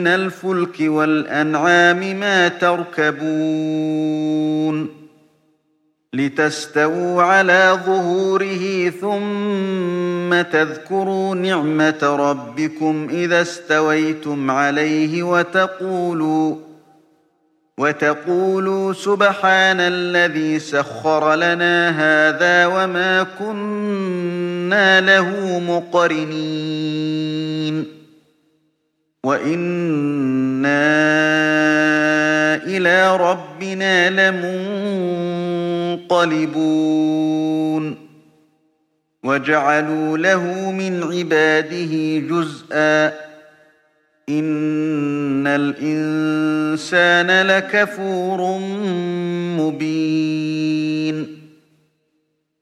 من الفلك والأنعام ما تركبون لتستووا على ظهوره ثم تذكروا نعمة ربكم إذا استويتم عليه وتقولوا وتقولوا سبحان الذي سخر لنا هذا وما كنا له مقرنين وإنا إلى ربنا لمنقلبون وجعلوا له من عباده جزءا إن الإنسان لكفور مبين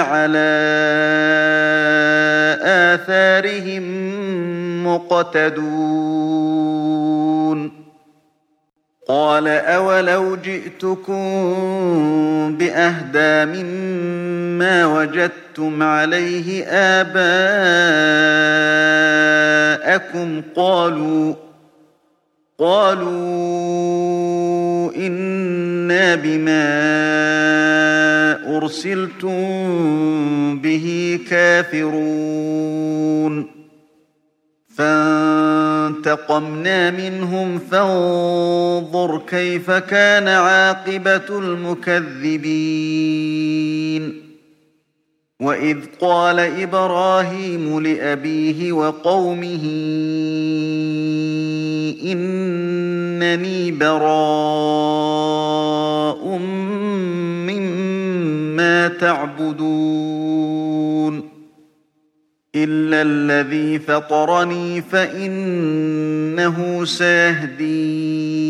على آثارهم مقتدون. قال أولو جئتكم بأهدى مما وجدتم عليه آباءكم قالوا قالوا إنا بما أرسلتم به كافرون. فانتقمنا منهم فانظر كيف كان عاقبة المكذبين. وإذ قال إبراهيم لأبيه وقومه إنني براء مما تعبدون إلا الذي فطرني فإنه سيهدين.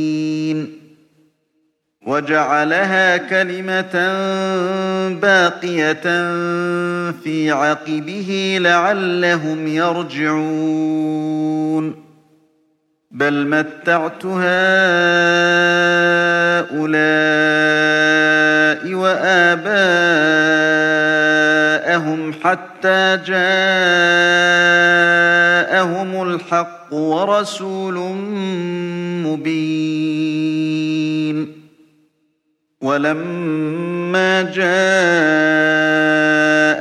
وجعلها كلمة باقية في عقبه لعلهم يرجعون. بل متعت هؤلاء وآباءهم حتى جاءهم الحق ورسول مبين. ولما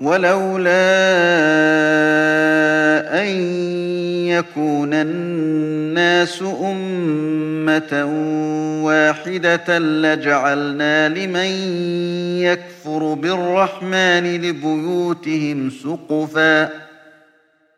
ولولا أن يكون الناس أمة واحدة لجعلنا لمن يكفر بالرحمن لبيوتهم سقفا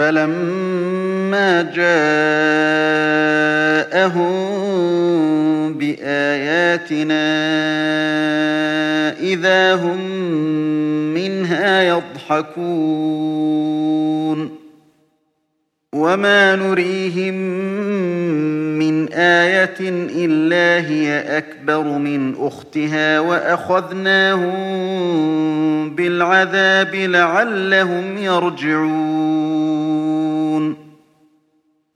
فلما جاءهم بآياتنا إذا هم منها يضحكون. وما نريهم من آية إلا هي أكبر من أختها وأخذناهم بالعذاب لعلهم يرجعون.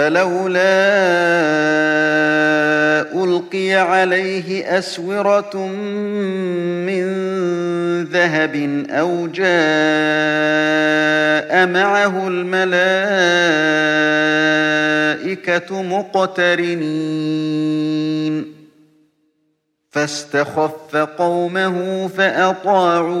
فلولا ألقي عليه أسورة من ذهب أو جاء معه الملائكة مقترنين. فاستخف قومه فأطاعوه.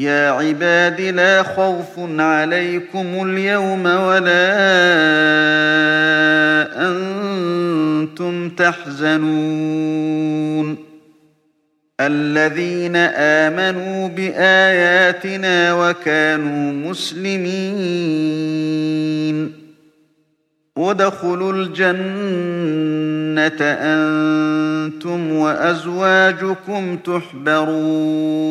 يا عباد لا خوف عليكم اليوم ولا أنتم تحزنون. الذين آمنوا بآياتنا وكانوا مسلمين. ودخلوا الجنة أنتم وأزواجكم تحبرون.